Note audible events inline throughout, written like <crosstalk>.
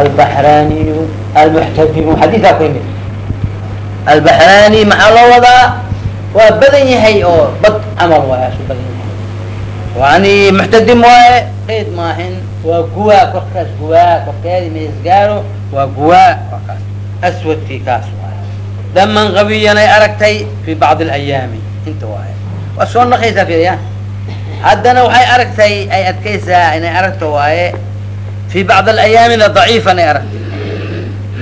albaxraniyu almuxtadimu xadiisaa ku yimid albaxrani maxaa loo wadaa waa badan yahay oo bad camal waay asu badan yahay yani muxtadim waaye qeyd maahin waa guwaa korkaas guwaa korkeedi maisgaaro waa guwaa waa kaas aswadkii kaas waay daman qabiyanay aragtay fi bacdi alayaami inta waaye waa soo naqaysaa filayaan haddana waxay aragtay ay adkaysaa inay aragto waaye fi bacd alayaamina daciifan ay aragtay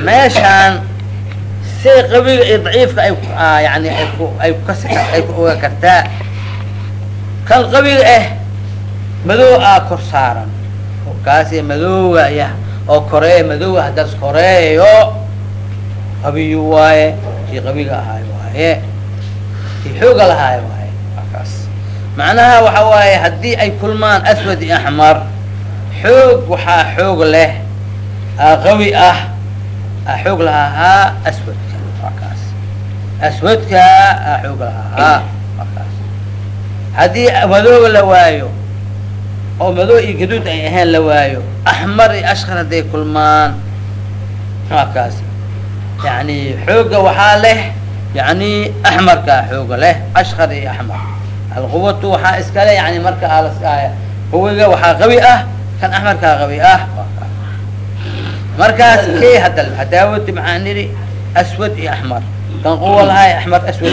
meeshaan say qabiga iyo daciifka ay yani ay ay ku oga kartaa kan qabiga ah madow aa kor saaran kaasi madowga ya oo koreey madowga haddaas koreeyo qabiyu waaye kii qabiga ahaayo waaye kii xooga lahaayo waaye akaas macnaha waxa waaye haddii ay kulmaan aswad axmar xoog waxaa xoog leh qawi ah xoog lahahaa aswadka waa kaas aswadka xoog lahahaa waa haddii madooga la waayo oo madoo iyo gaduud ay ahayn la waayo axmar iyo ashkar hadday kulmaan waa kaas yani xooga waxaa leh yani axmarkaa xooga leh ashkar iyo axmar alquwatu waxaa iskale yani marka alas quwiga waxaa qawi ah kan axmarkaa qawi ah markaas <laughs> kee hadda hadaawati maxaa nidhi aswad iyo axmar kan quwa lahay axmar aswad.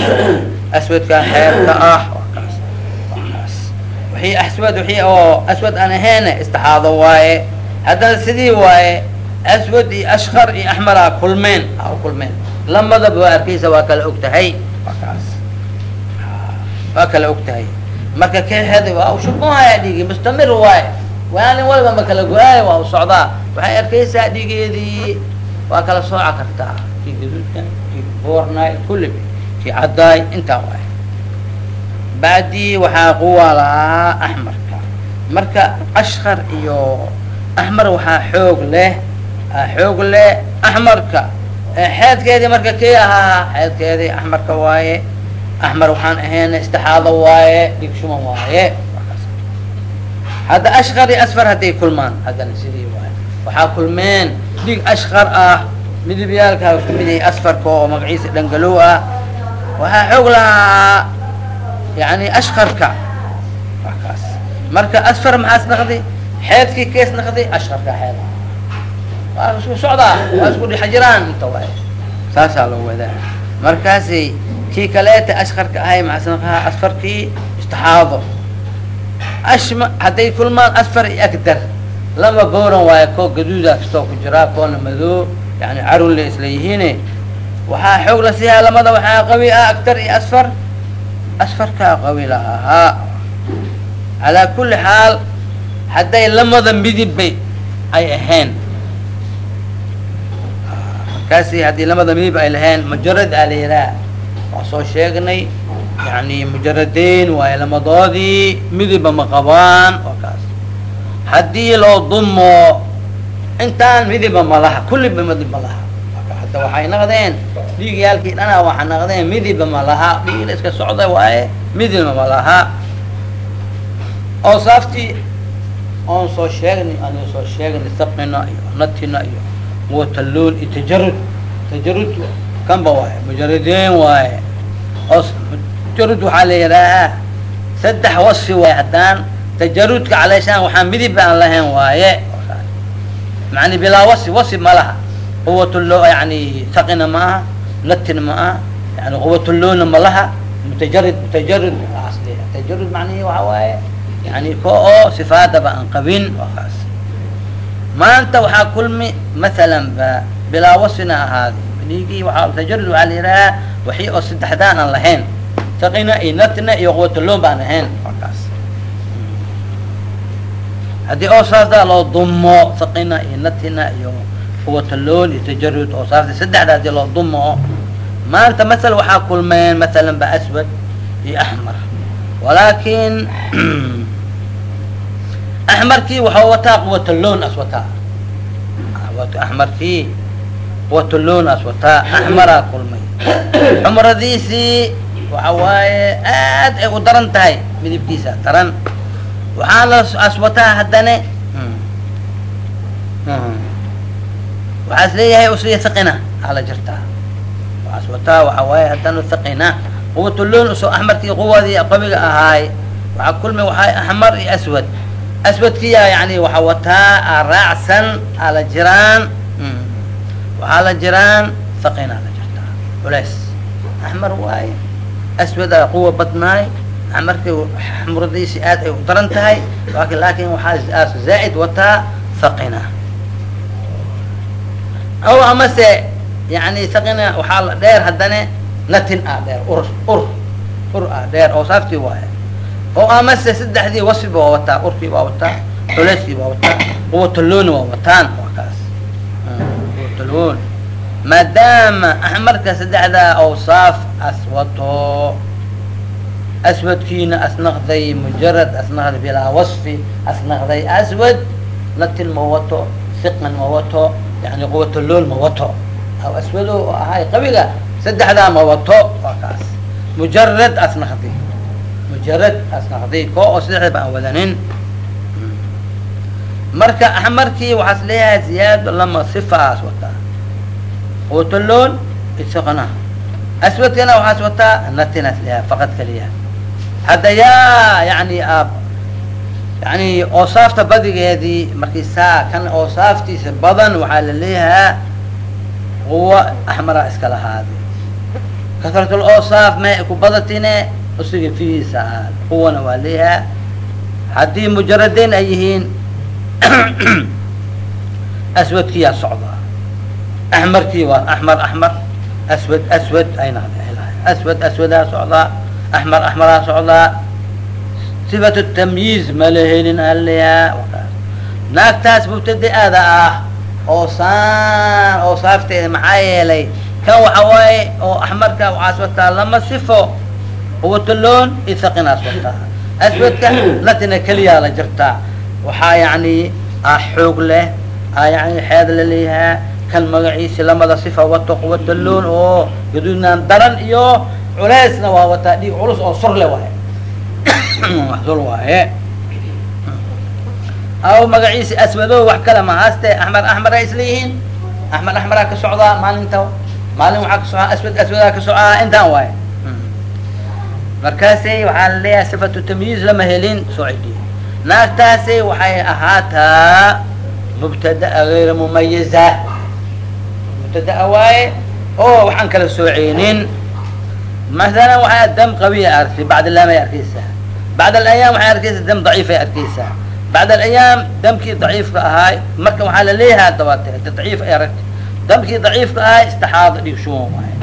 Aswadkaa xeebka ah kaas kaas. Wixii aswad wixii oo aswad aan ahayne istixaado waaye. Haddana sidii waaye aswad iyo ashkar iyo axmaraa kulmeen a kulmeen. Lamadaba waa arkaysa waa kala og tahay. Waa kaas. Waa kala og tahay. Marka keexeeda waa ushubuhaya dhigi mustamir waaye waalin waliba ma kala go'aayo waa u socdaa. Waxay arkaysaa dhigeedii waa kala sooca kartaa kii gaduudka kii boornaay kulli kii caddaay intaa waay bacdii waxaa quwa lahaa axmarka marka ashkar iyo axmar waxaa xoog leh xoog leh axmarka xeedkeedii marka kii ahaa xeedkeedii axmarka waaye. Axmar waxaan ahayn istixaado waaye dhig shuban waaye hadda ashkar iyo asfar hadday kulmaan. Haddana sidii waay. Waxaa kulmeen dhig ashkar ah midibyaalkaa ku mid yahay asfarka oo magaciisa dhangalow ah. Waxaa xoog lahaa yani ashkarka kaas. Marka asfar maxaas naqdi? Xeedkii kees naqdi ashkarka xeed. Waa isku socdaa waa isku dhex jiraan inta waay. Saasaa loo wadaa. Markaasay kii kaleeta ashkarka ahay maxaasnaqaha asfarkii istixaado ashma hadday kulmaan asfar iyo agdar lama booran waayo koo gaduuda kastoo ku jiraa koona madoo yani carunle isla yihiine waxaa xoog la siihaa lamada waxaa qawi ah agtar iyo asfar asfarkaa qawi lahaa calaa kulli xaal hadday lamada midibbay ay ahayn markaasi haddii lamada midib ay lahayn mujarad aa la yidhaha waa soo sheegnay yani mujaradayn waayo lamadoodii midiba ma qabaan waa kaas haddii loo dumo intaan midiba ma laha kulliba midib ma laha hadda waxay naqdeen dhiigyaalkii dhanaa waxa naqdeen midiba ma laha dhiig la iska socda waaye midibba ma laha oo saaftii oon soo sheegnay aan soo sheegnay sabqina iyo natina iyo wataloon iyo tajarud tajarud kanba waaye mujaradeen waaye oo tajarud waxaa la yidhaahaa saddex wasfi waaye haddaan tajarudka caleyshaan waxaa midib aan lahayn waaye. Yani bilaa wasfi wasfi ma laha. Quwatlo yani saqina ma aha natina ma aha yani quwatloona ma laha. Mutajarid mutajarud tajarud macnihi waxa waaye yani ko oo sifaadaba aan qabin. Waa kaas maanta waxaa kulmi masalan ba bilaa wasfina ahaadi dhiigii waaa tajarud waxaa la yidhahaa waxii oo saddexdaan aan lahayn saqina iyo natina iyo quwatloon baan ahayn waa kaas haddii oo saasdaa loo dumo saqina iyo natina iyo quwataloon iyo tajarud oo saarta saddexda haddii loo dumo maanta masala waxaa kulmeen masalan ba aswad iyo axmar walaakin axmarkii <clears throat> waxau wataa quwataloon as wataa. Axmarkii quwataloon as wataa. Axmaraa kulmay. <clears throat> Xumradiisii waxa waaye aad ay u daran tahay midabkiisa daran waxaa la as wataa haddane waxaas leeyahay usiya thaqina ala jirtaa waxaas wataa waxa waaye haddana thaqina quwatulon u soo axmarkii quwadii qabiga ahaay waxaa kulmi waxaa axmar iyo aswad aswadkiya yani waxa wataa raacsan ala jiraan waxaa la jiraan thaqina la jirtaa culays axmar waaye aswada quwa badnaay axmarkii xmuradiisi aad ay u daran tahay laakin waxaa zaa'id wataa thaqina aw amase yani thaqina waxaa la dheer haddana natin ah dheer ur ur ur ah dheer oo saaftii waaye. Oo amase saddexdii wasfiba waa wataa urkii waa wataa culeyskii waa wataa quwatalooni waa wataan waa kaas. Quwataloon maadaama axmarka saddexdaa awsaaf as wato aswadkiina asnaqday mujarad asnaqday bilaa wasfi asnaqday aswad natin ma wato siqan ma wato yani quwataloon ma wato. Aw aswado oo ahay qabiga saddexdaa ma wato waa kaas. Mujarad asnaqday. Mujarad asnaqday ko oo saddexda ba aan wadanin marka axmarkii waxaas leeyahay ziyaado lama sifaas wataa quwataloon isaqna aswadkana waxaas wataa natinaas leeyahay faqad kaliya hadda yaa yani yani oosaafta badigeedii markii saa kan oosaaftiisa badan waxaa la leeyahaa quwa axmara iska lahaada kasratul oosaaf may ku badatine usiga fihiisa ah quwana waa leeyahaa haddii mujaradayn ay yihiin aswadkiyaa socdaa axmarkii waa axmar axmar aswad aswad aswad aswadaa socdaa axmar axmaraa socdaa sifatu tamyiiz ma la helin aleyaa naagtaas mubtadaada ah oo saan oo saafteeda maxaa yeelay? Kan waxa waaye oo axmarka waxaas wataa lama sifo. Quwataloon iyo thaqinaas wataa aswadka latina keliyaa la jirtaa waxaa yani a xoog leh a yani xeed la leeyahaa kan magaciisi lamada sifa wato quwataloon oo gaduudnaan daran iyo culeysna waa wataa dhiig culus oo surle waaye. <coughs> Sur waaye. Aw magaciisi aswado wax kale ma haaste axmer axmer ay isleeyihiin axmer axmeraa ka socdaa maalinta? Maalin waxaa ka socdaa aswad aswadaa ka socdaa intaan waaye. Markaasay waxaa la leeyahay sifatu tamyiiz lama helin soocidi naagtaasi waxay ahaataa mubtadaa gayra mumayiza mubtadaa waaye oo waxaan kala sooceynin masalan waxaa dam qawiya arkay bacd alaamay arkeysaa bacd alayaam waxay arkeysaa dam daciifay arkeysaa bacd alayaam damkii daciifka ahaay marka waxaa la leeyahaa dabaate daciif ay aragtay damkii daciifka ahaay istixaada dhiig shuban waaye.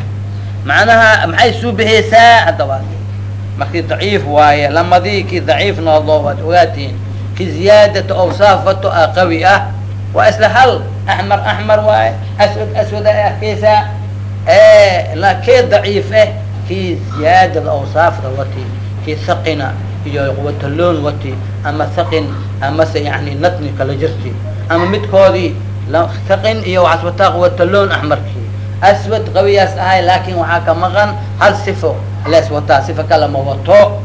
Macnaha maxay suu bixiyeysaa haddabaate markii daciif waaye lamadii kii daciif noqdo waad ogaatiin ki ziyaadata awsaaf wato qawi ah waa isla hal axmar axmar waaye aswad aswad ay arkeysaa kee daciif eh kii ziyaadada awsaafda wati kii saqina iyo quwataloon wati ama saqin amase yani natni kala jirti ama midkoodii saqin iyo waxaas wataa quwataloon axmarkii aswad qawiyaas ahay laakin waxaa ka maqan hal sifo les wataa sifa kale ma wato.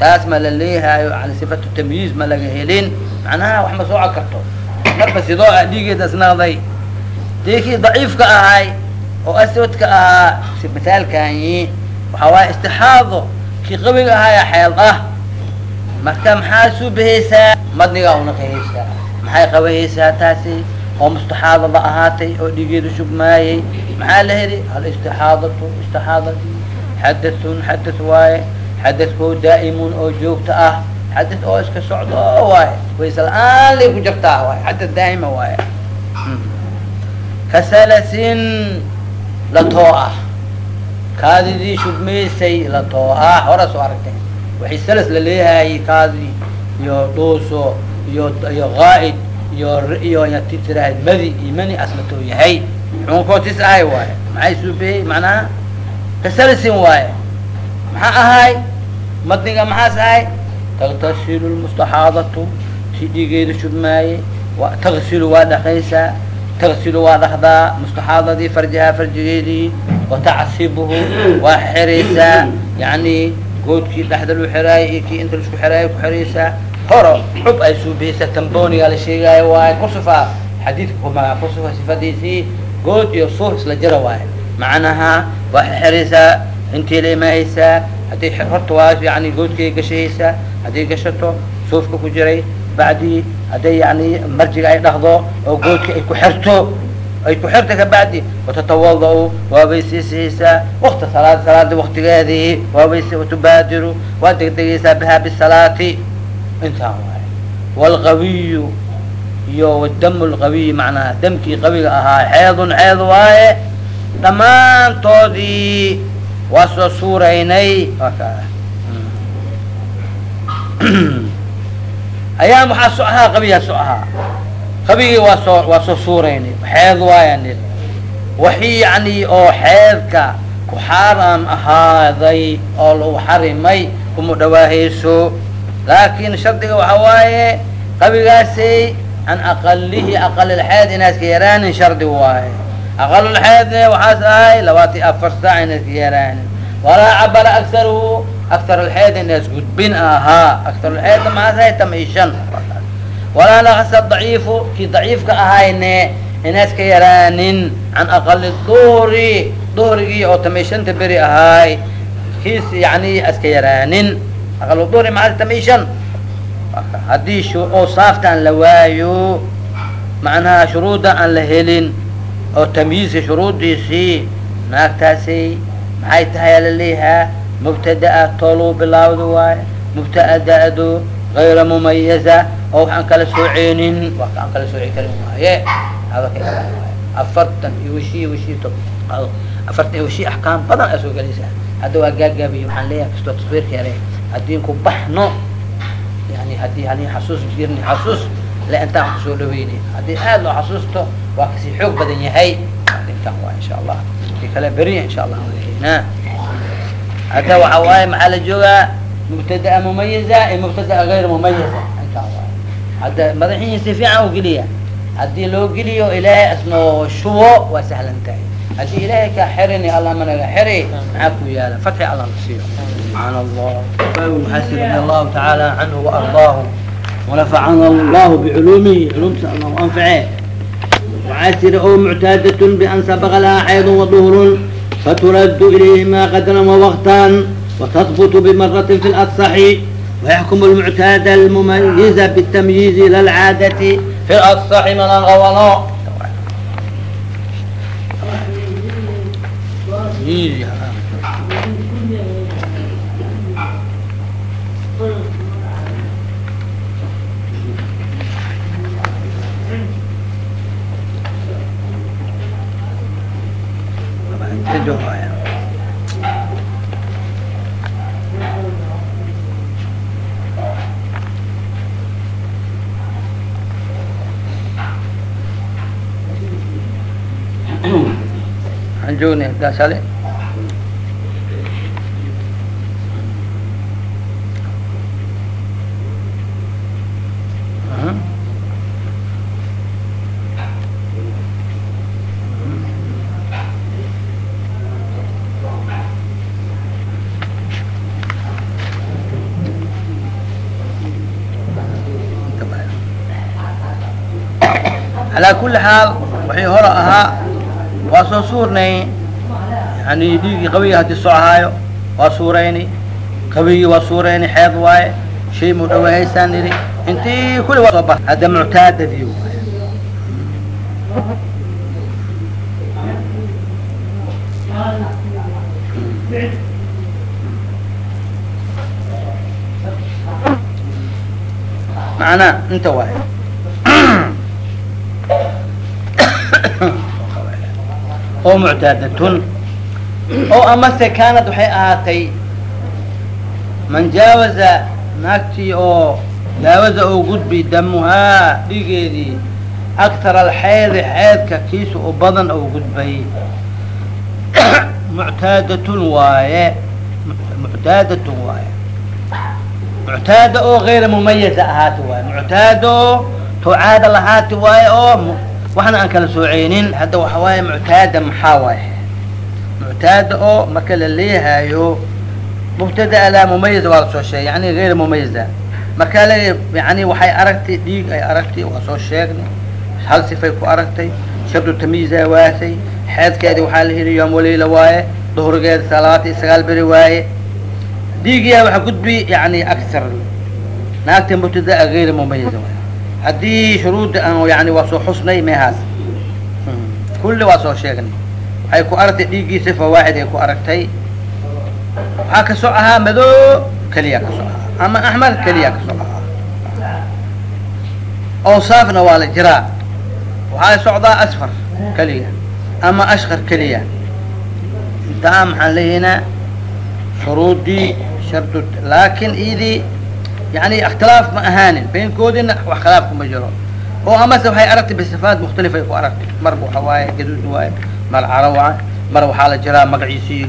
Taas ma la leeyahayo yani sifatu tamyiiz ma laga helin. Macnaha wax ma sooco karto marka sidoo ah dhiigeed asnaqday dii kii daciifka ahay oo aswadka ahaa si misaalkani waxaa waaya istixaado kii qawiga ahaaya xeed ah. Marka maxaa suu bahaysaa madnigaa unaqahaysaa maxay qabahaysaa taasi? Oo mustaxaadada ahaatay oo dhiigeedu shugmaayay maxaa la heli hal istixaadatu istixaadati. Xadathun xadath waaye. Xadathkoo daa'imun oo joogta ah xadath oo iska socdo waaye wayse la'aan lay ku jirtaa waaye xadath daa'ima waaye kasalasin latoo ah kaadidii shugmaysay latoo ah hora soo aragtay waxay salas la leeyahay kaadi iyo dhuuso iyo iyo qaa'id iyo iyo yati tiraahad madi iyo mani aslatoo yahay xukunkootis ahay waaye maxay suubiyey macnaha kasalasin waaye maxaa ahay madniga maxaas ahay taktasilu lmustaxaadatu si dhiigeeda shubmaaye wa taksilu waa dhaqaysaa taksilu waa dhaqdaa mustaxaadadii farjihaa farjigeedii watacsibuhu waa xeraysaa yani goodkii dhexda lu xeraayay iyo kii inta la isku xeraayay ku xeraysaa horo xub ay suubihaysaa tamboniga la sheegaayo waaye kusufa xadiidka kuma kusuga sifadiisii good iyo suuf isla jira waaye macnaha waa xeraysaa intii la imaahaysaa hadday horta waa yani goodkay gashahaysaa hadday gashato suufka ku jiray bacdi hadday yani marjiga ay dhahdo oo goodka ay ku xerto ay ku xerta kabacdi watatawada waa weysaysahaysaa wakta salaad salaada waktigeedii waa weys watubaadiru waa degdegaysaa bihaa bisalaati intaan waaye waalqawiyu iyo wdam lqawiy macnaha damkii qawiga ahaa xeedun xeed waaye dhammaantoodii waa soo suuraynay ayaam waxaa so ahaa qabiyaa so ahaa qabigii waa soo waa soo suuraynay xeed waaya nil waxii yani oo xeedka ku xaaraam ahaaday oo lagu xarimay kuma dhawaahayso laakin shardiga waxa waaye qabigaasay an aqalihi aqalilxeed aqalulxeedne waxaas ahay labaati afar saac inaaska yaraanin walaa cabara aktaruhu aktar alxeed inaas gudbin ahaa aktarulxeedna maxaas ahay tamishan walaa nakasa daciifu kii daciifka ahayne inaaska yaraanin can aqali duhri duhrigii oo tamishanta beri ahaay kiis yani aska yaraanin aqal duhri maxaas tamishan haddii oo saafta aan la waayo macnaha shuruudda aan la helin oo tamyiizka shuruuddiisii naagtaasay maxay tahay ala leeyahaa mubtada'a tooluu bilaawda waaye mubtada'du gayra mumayaza oo wax aan kala sooceynin wax aan kala sooci karin waaye afartan iyo wishii wishii afartan iyo wishii axkaam badan aa soo gelaysaa hadda waa gaagaabiyo waxaan leeyahay kastoo taswiirka yare haddiin ku baxno yani haddii hani xasuus jirni xasuus le intaan ku soo dhaweyni haddii aad loo xasuusto waa kasii xoog badan yahay intaan waa insha allah ki kale beriya insha allah na hadda waxa waaye maxaa la joogaa mubtadaa mumayiza iyo mubtadaa gayr mumayiza intaan waay hadda madaxihi si fiican u geliya haddii loo geliyo ilaahay asnoo shubo waa sahlan tahay haddii ilaahay kaa xerini allah managa xeri maxaa ku yaala fatxi allah na siiyo سبحان الله حسب رضي الله تعالى عنه وأرضاه ونفعنا الله بعلومه علوم الله أنفعه معسر أو معتادة بأن سبق لها حيض وظهر فترد إليهما قدرا ووقتا وتثبت بمرة في الأصح ويحكم المعتادة المميزة بالتمييز إلى العادة في الأصح من الغولاء الغوضاء joogna intaas ale calaa kuli xaal waxay hore ahaa waa soo suurnay. Yani dhiiggii qabiga haddii soo ahaayo waa suurayni. Qabigii waa suurayni xeed waaye. Shay mu dhawahaysaan nidhi intii kuli waa soo bar hadda muctaadadii macnaa inta waaye <laughs> oo muctaadatun oo amase kaanad waxay ahaatay man jaawaza naagtii oo jaawaza oo gudbi damuhaa dhigeedii aktar alxeedi xeedka kiisa u badan oo gudbay. <coughs> Muctaadatun waaye muctaadatun waaye. Muctaada oo gayra mumayaza ahaati waaye. Muctaado to caada lahaati waaye oo waxna aan kala sooceynin hadda waxa waaye muctaada maxaa waaye? Muctaada oo marka la leeyahayo mubtada laa mumayiza waa la soo sheegay yani gayr mumayiza markaa le yani waxay aragtay dhiig ay aragtay waa soo sheegnay. Hal sifay ku aragtay shardu tamyiizaa waasay xeedkeedi waxaa la heli yoom waliila waaye duhrigeeda salaata iyo sagaal beri waaye. Dhiigiyaa waxa gudbi yani aksar. Naagta mubtadaa gayra mumayiza waay haddii shuruudda aan yani waa soo xusnay meehaas. Kulli waa soo sheegnay. Waxay ku aragtay dhiiggii sifa waaxid ay ku aragtay. Waxaa ka soo ahaa madoo keliya ka soo ahaa. Ama axmar keliya ka soo ahaa. Awsaafna waa la jiraa. Waxaa socdaa asfar keliya ama ashkar keliya intaa maxaan leeyahinaa shuruudii shardu laakin idii yani ikhtilaaf ma ahaanin baynkoodina wax khilaaf kuma jiro oo amase waxay aragtay bisifaat mukhtalifay ku aragtay marba waxa waaye gaduud waaye mar caro waa mar waxaa la jiraa magaciisii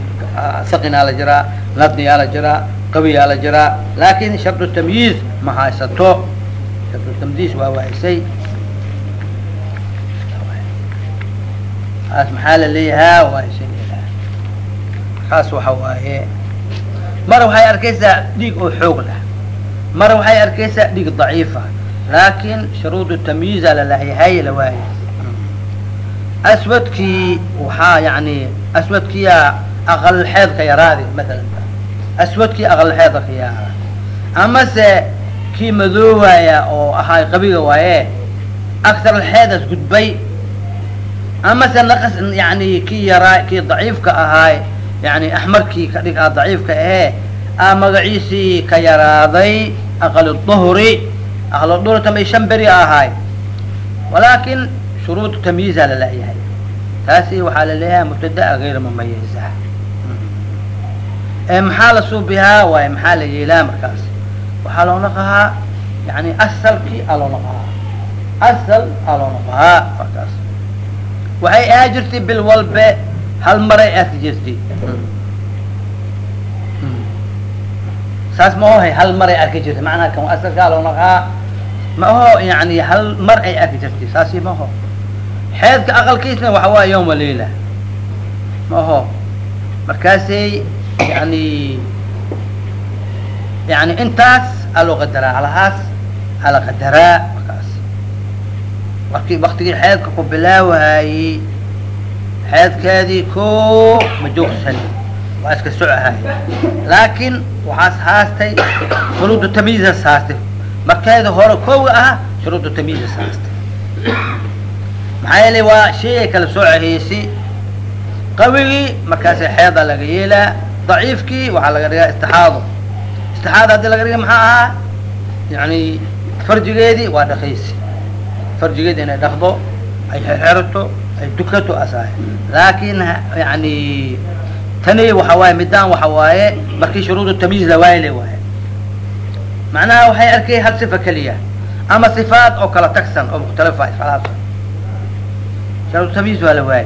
saqinaa la jiraa ladniyaa la jiraa qawiyaa la jiraa laakin shardu tamyiiz ma haysato shardu tamyiiz waa waaisay kaas maxaa la leeyahaa waaisay kaas waxa waaye mar waxay arkaysaa dhiig oo xoog lah mar waxay arkaysaa dhiig daciifa laakin shuruud tamyiiza lalayahay la waaye. Aswadkii waxaa yani aswadkiyaa aqal xeedka yaraadi maalan aswadkii aqal xeedka ka yaara amase kii madoowaaya oo ahaay qabiga waaye aktar alxeedas gudbay. Amase naqas yani kii yaraa kii daciifka ahaay yani axmarkii ka dhig a daciifka ahee a magaciisii ka yaraaday aqal duhri tamay shan beri ahaay walaakin shuruud tamyiiza lalayahay taasi waxaa la leeyahay mubtadaa gayr mumayiza maxaa la suubihaa waaye maxaa la yeelaa markaas waxaa loo naqahaa yani asalkii aa loo naqahaa asal aa loo naqahaa markaas waxay ahaa jirtay bil hal maray aadka jirtay saas ma ohay hal maray arki jirtay? Macnaha kan asalkaa loo ma aho yani hal mar ay arki jirtay saasi ma aho xeedka aqalkiisna waxa waaya yawma leila ma aho markaasay yani yani intaas aa loo qadaraa halahaas aa la qadaraa markaas. Waki waktigii xeedka ku bilaawaayey xeedkeedii ko ma waa iska socahay laakin waxaas haastay shuruudu tamyiizas haastay. Markeeda hore kooga aha shuruudu tamyiizas haastay. Maxaa yeelay waa shay ay kala soocahaysi qawigii markaasa xeeda laga yeelaa daciifkii waxaa laga dhigaa istixaado. Istixaado haddii laga dhiga maxaa ahaa? Yani farjigeedii waa dhakaysi farjigeedi inay dhakdo ay xerxerato ay dukato asahay. Laakin yani tani waxa waaye midaan waxa waaye markii shuruudu tamyiiz lawaayile waaye macnaha waxay arkay hal sifa keliya ama sifaat oo kala tagsan oo mukhtalifa iskhilaafsan shuruudu tamyiiz waa la waaye.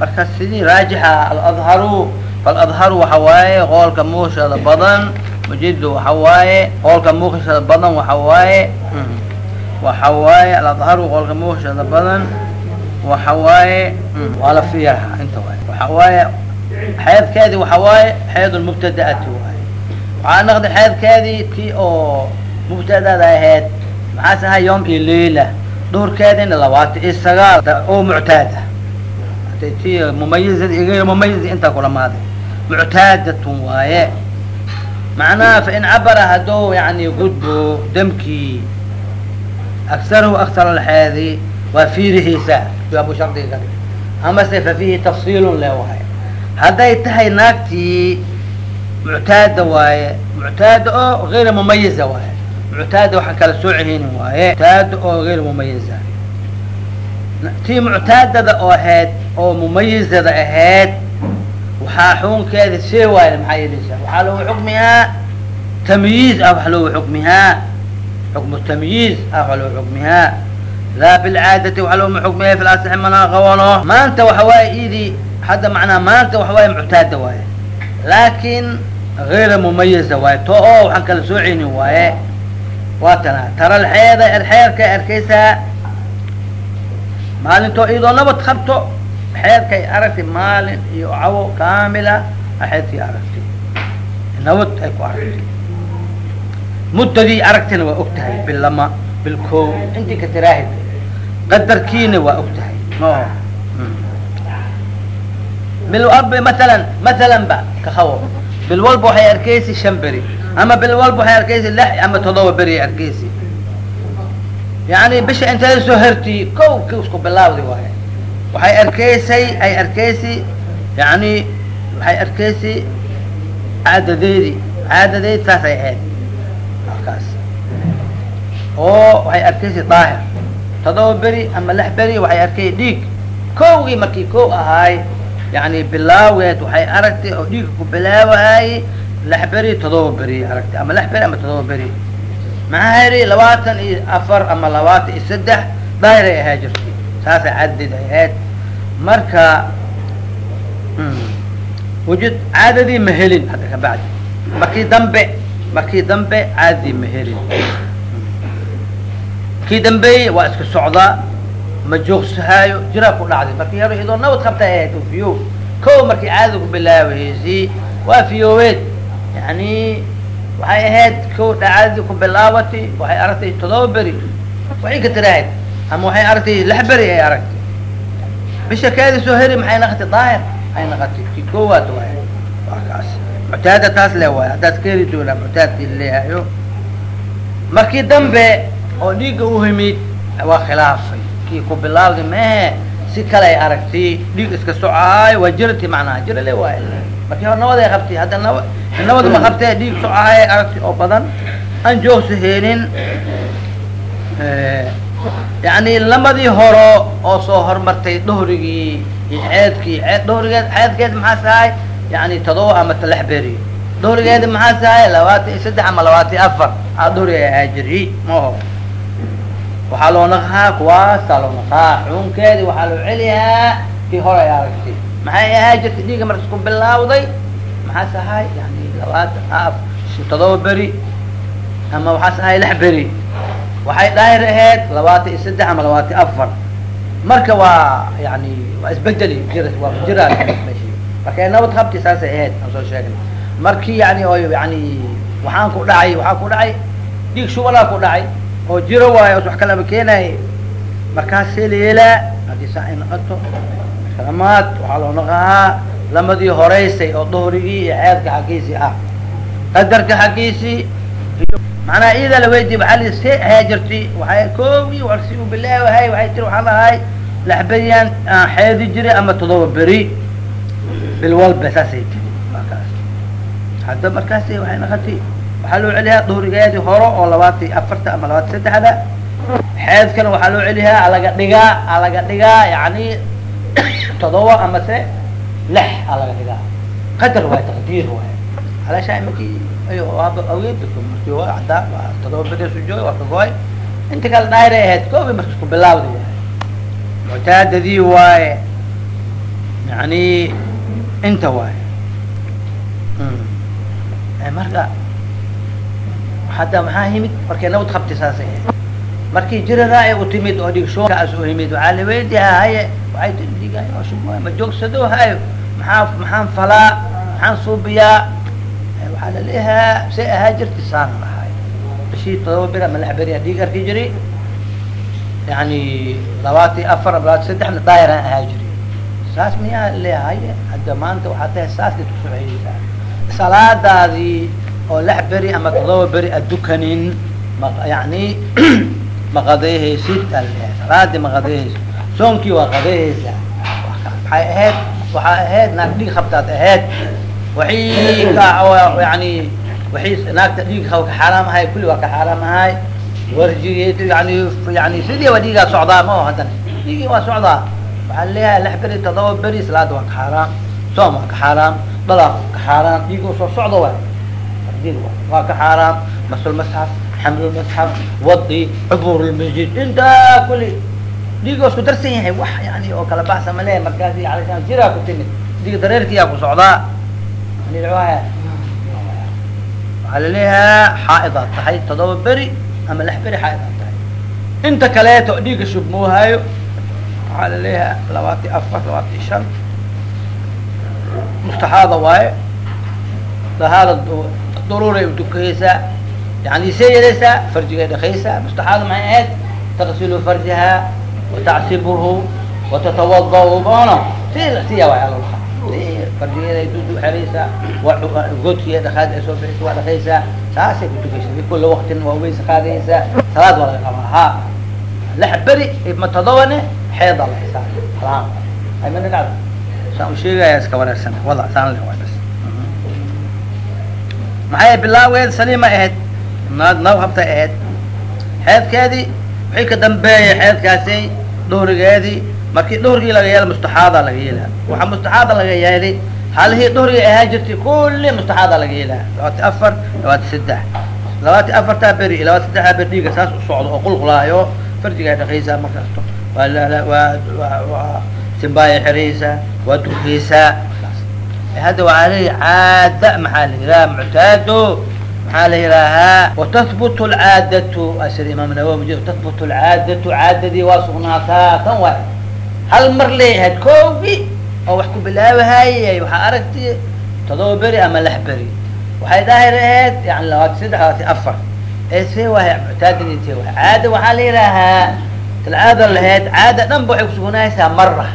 Marka sidii raajixa aladharu faladharu waxa waaye qoolka muushada badan mujidu waxa waaye qoolka muushada badan waxa waaye waxa waaye aladharu qoolka muushada badan waxa waaye waa la fiiraha inta waay waxa waaye xeedkeedii waxa waaye xeed lmubtadaati waaye. Waxaa naqdi xeedkeedii ti oo mubtadada ahayd maxaas ahaa yom iyo leila duhurkeedina labaatan iyo sagaal oo muctaada. Ti mumayizad iyo gayr mumayiz intaa kulamaaday muctaadatun waaye. Macnaha fain cabara hadduu yani gudbo damkii aksaruhu aksar alxeedi waa fiirihiisa. Jawaabu shardiga ka dhig amase fa fiihi tafsiilun le waaye hadday tahay naagtii muctaada waaye muctaada oo gayra mumayiza waaye. Muctaada waxaan kala soocihaynin waaye muctaada oo gayr mumayiza tii muctaadada oo ahayd oo mumayizada ahayd waxaa xukunkeeda see waaye maxaa yeeleysaa waxaa loogu xukmihaa tamyiiz ah wax loogu xukmihaa xukmu tamyiiz ah wax loogu xukmihaa laa bilcaadati wax looma xukmiyaa fil asixi mana qawano maanta waxa waaye idii hadda macnaha maanta waxa waaye muctaada waaye. Laakin gayra mumayiza waaye. To oo waxaan kala soocaynin waaye. Waa tana tara alxeeda erxeerkay arkaysaa. Maalintoo iyadoo nabad qabto xeedkay aragtay maalin iyo cawo kaamila xeedkii aragtay nabad ay ku aragtay muddadii aragtayna waa og tahay bil lama bil koow intii ka tiraahid qadarkiina waa og tahay bilwalba maalan maalan ba kahawo bil walba waxay arkaysi shan beri ama bil walba waxay arkaysi lix ama todoba beri ay arkaysi. Yani bisha intay soo herti kow ki isku bilaawdi waaye. Waxay arkaysay ay arkaysi yani waxay arkaysi caadadeedi caadadeed saasay ahayd. Halkaas. Oo waxay arkaysi daahir. Todoba beri ama lix beri waxay arkay dhiig. Kowgii markii kow ahaay yani bilaaweed waxay aragtay oo dhiigga ku bilaawahay lix beri todoba beri aragtay ama lix beri ama todoba beri maxaa yidhi labaatan iyo afar ama labaatan iyo saddex daahiray ahaa jirtay saasay caadadeed ay ahayd marka wujud caadadii ma helin hadda ka bacdi markii dambe markii dambe caadadii ma helin kii dambeeyey waa iska socdaa ma joogsahaayo jiraa ku dhacday. Markii hore idoo nabad qabtay ahayd fiyo kow markii caadada ku bilaabahaysay waa fiyooweed. Yani waxay ahayd kow dhacadadii ku bilaabatay waxay aragtay todoba beri. Waxay ka tirahayd. Ama waxay aragtay lix beri ay aragtay. Bisha kaadi soo heri maxay naqatay daahir. Ay naqatay ki koowaad waay. Waa kaas. Muctaada taas le waay. Haddaad ka heri doonaa muctaadkii leehayo markii dambe oo dhiigga uhimid waa khilaafay kii ku bilaawday mehe si kale ay aragtay dhiig iska socaayo waa jirati macnaha jira le waay. Markii hore nabad ay qabtay hadda naba nabad ma qabtee dhiig socahay ay aragtay oo badan aan joogsa heenin. Yani lamadii horo oo soo hormartay dohrigii iyo ceedkii ceed dohrigeed ceedkeed maxaa sahay? Yani todoba ama lix beri dohrigeedi maxaa sahay? Labaatan iyo saddex ama labaatan iyo afar. A dohriga ay ahaa jiri maho waxaa loo naqaa kuwaasaa loo naqaa xuunkeedi waxaa loo celiyaa kii hore ay aragtay maxay ahaa jirtay dhiiga marka isku bilaawday maxaa sahay yani labaatan todoba beri ama waxaa sahay lix beri. Waxay daahir ahayd labaatan iyo saddex ama labaatan afar. Marka waa yani waa isbedeli jir waa jiraa meshi markay nabad qabti saasay ahayd aan soo sheegnay. Markii yani oo yani waxaan ku dhacay waxaa ku dhacay dhiig shubalaa ku dhacay oo jiro waayo os wax kalama keenaay markaasee la yeelaa haddii saa ay noqoto kalamaad waxaa loo naqahaa lamadii horeysay oo duhrigii iyo ceedka xaggiisii ah. Qadarka xaggiisii macnaha iyada la weydiy waaa li see ahaa jirtay waxay koogii warsi u bilaawahay waxay tiri waxaan ahay lix beriyaan aan xeedi jiray ama todoba beri. Bil walba saasay tiri markaas. Hadda markaas waxay naqatay waxaa loo celiyaa duhrigeedii horo oo labaatan iyo afarta ama labaatan saddexda. Xeedkana waxaa loo celiyaa alaga dhigaa alaga dhigaa yani <coughs> todoba ama se alaga dhigaa qadar waay taqdiir waay alashaa imakii aweed ada todoba beri sujooy waa kagoy inta kale dhaahiray ahayd koobi marka isku bilaawda muctaadadii waaye yani inta waaye. Marka hadda maxaa himid markay nabad qabti saasay markii jirada ay u timid oo dhigshokaas u himid waxaa la weydihaa haye waxay tii dhiigaay oo shub ma joogsado hayo maxaa maxaan falaa maxaan suubiyaa waxaa la leeyahaa say ahaa jirti saan lahay bishii todoba bir ama lix beriyaa dhiig arki jiri yani labaatan iyo afar ama labaatan saddexna daayiraan ahaa jiri saas miyaa leeyahay hadda maanta waxaa tahay saas ad kusocoyeysaa salaadaadii oo lix beri ama todoba beri addukanin ma yani leeyahay <clears throat> salaadii maqadayhaysid soonkii waa qadayhaysaa waxay ahayd waxaa ahayd naag dhiig qabtaad ahayd waxii ka yani waxii naagta dhiig ka xaaraam ahay kulli waa ka xaaraam ahay. Warjigeed yani yani sidii waa dhiigaa socdaa ma haddana dhiigii waa socdaa. Waxaa leeyahay lix beri todoba beri salaada waa ka xaaraam soom waa ka xaaraam dhalaa ka xaaraam dhiigoo soo socda waay taqdiir waay waa ka xaaraam masulmasxaf xamlulmasxaf wadi cubuurulmasjid intaa kulli dhiigoo isku darsan yahay wax yani oo kala baxsa ma leeyahay markaasi alashaan jiraa ku timid dhiig dareerkiyaa ku socdaa waxaa laleeyahaa xaa'idaad tahay todoba beri ama lix beri xaa'idaad tahay inta kaleeto dhiigga shubmoohayo waxaa laleeyahaa labaatan afar labaatan shan mustaxaada waaye dahaada daruuray udukaysaa yani see yeelaysaa farjigay dhakaysaa mustaxaada maxay ahayd taqsilu farjaha watacsibuhu watatawada bono si siya waay alolka fardigeeday dudu xeraysaa godkiiy dhakaad ay soo bixisa waa dhakaysaa saasay kutukaysa fi kula waktin waa weysa qaadaysaa salaad waa laga qabaa ha lix beri ma todobane xeeda la xisaab halaan ay ma dhacda saan u sheegaya iska wareersan wada saan le maxay bilaaweed saliima ahayd? Naw habtay ahayd. Xeedkeedii wixii ka dambeeyay xeedkaasi dhuhrigeedii markii dhuhrigii laga yeela mustaxaada laga yeelaa waxaa mustaxaada laga yeeli halihii dhuhrigii ahaan jirtay kulli mustaxaada laga yeelaa labaati afar labaati saddex labaati afartaa beri labaati saddexdaa beri dhiiga saas u socdo oo qulqulaayo. Farjigaa dhaqaysaa markaasto waa waa waa simbaaya xeraysaa waa dukaysaa hadda waxaa leeya caada maxaa la yidhaha muctaado maxaa la yidhaahaa watahbut lcaadatu asir imaam nawawi mujid tahbut lcaadatu caadadii waa sugnaataa kan waay hal mar leeyahayd koogi oo wax ku bilaabahayay waxaa aragti todoba beri ama lix beri waxay daahir ahayd yani labaati saddex labaati afar ee see waay muctaadadii see waay caada waxaa la yidhaahaa alcaada lahayd caada dhan ba waxay kusugnahaysaa mara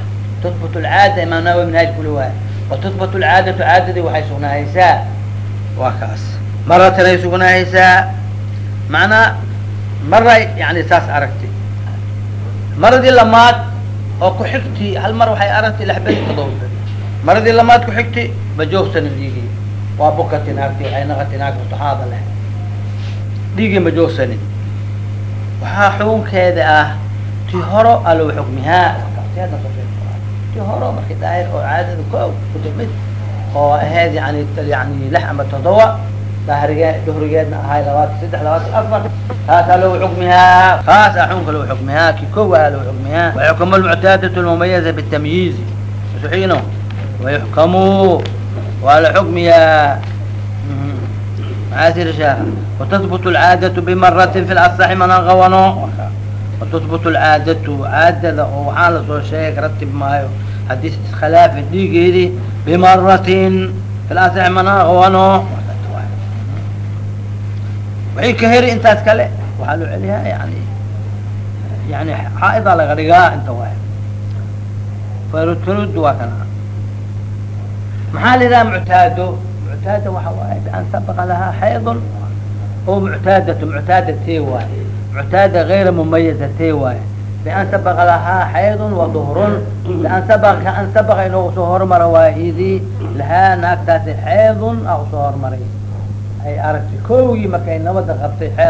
tahbut lcaada imaam nawawi minhaaj kuli waay watahbut lcaadatu caadadii waxay sugnaahaysaa waa kaas maratanay sugnaahaysaa macnaa mara yani saas aragti maradii lamaad oo ku xigti hal mar waxay aragtay lix beri todoba beri maradii lamaad ku xigti ma joogsanin dhiigii waa bukati naagti waxay naqati naag mutaxaada leh dhiigii ma joogsanin waxaa xukunkeeda ah ti horo alow xukmihaa ti horo markii daahir oo caadada ko kutimid oo ahayd yani yani lix ama todoba dahrige duhrigeedna ahay labaatan saddex labaatan afar. Kaasaa logu xukmihaa kaas a xukunka logu xukmihaa ki kowa logu xukmihaa wayuxkamu lmuctaadatu lmumayaza bitamyiizi masuxiino wayuxkamu waa la xukmiyaa maxaa tiri sheekha watahbut lcaadatu bimaratin fi lasaxi mana qawano watahbut lcaadatu caadada oo waxaa la soo sheegay karatib maayo haddii iskhilaafi dhiigeedii bimaratin fi lasaxi mana qawano waxay ka heri intaas kale waxaa loo celiyaa yani yani xaa'idaa laga dhigaa inta waay farutanud waa kana maxaa la yidhaha muctaado muctaada waxa waaye bian sabaqa lahaa xaydun oo muctaadatu muctaada tee waaye muctaada gayra mumayaza tee waaye bian sabaqa lahaa xaydun wa duhrun bian sabaq kaan sabaqa inuu u soo hormara waahidii lahaa naagtaasi xaydun a u soo hormaray ay aragtay kowgii markay nabada qabtay xeed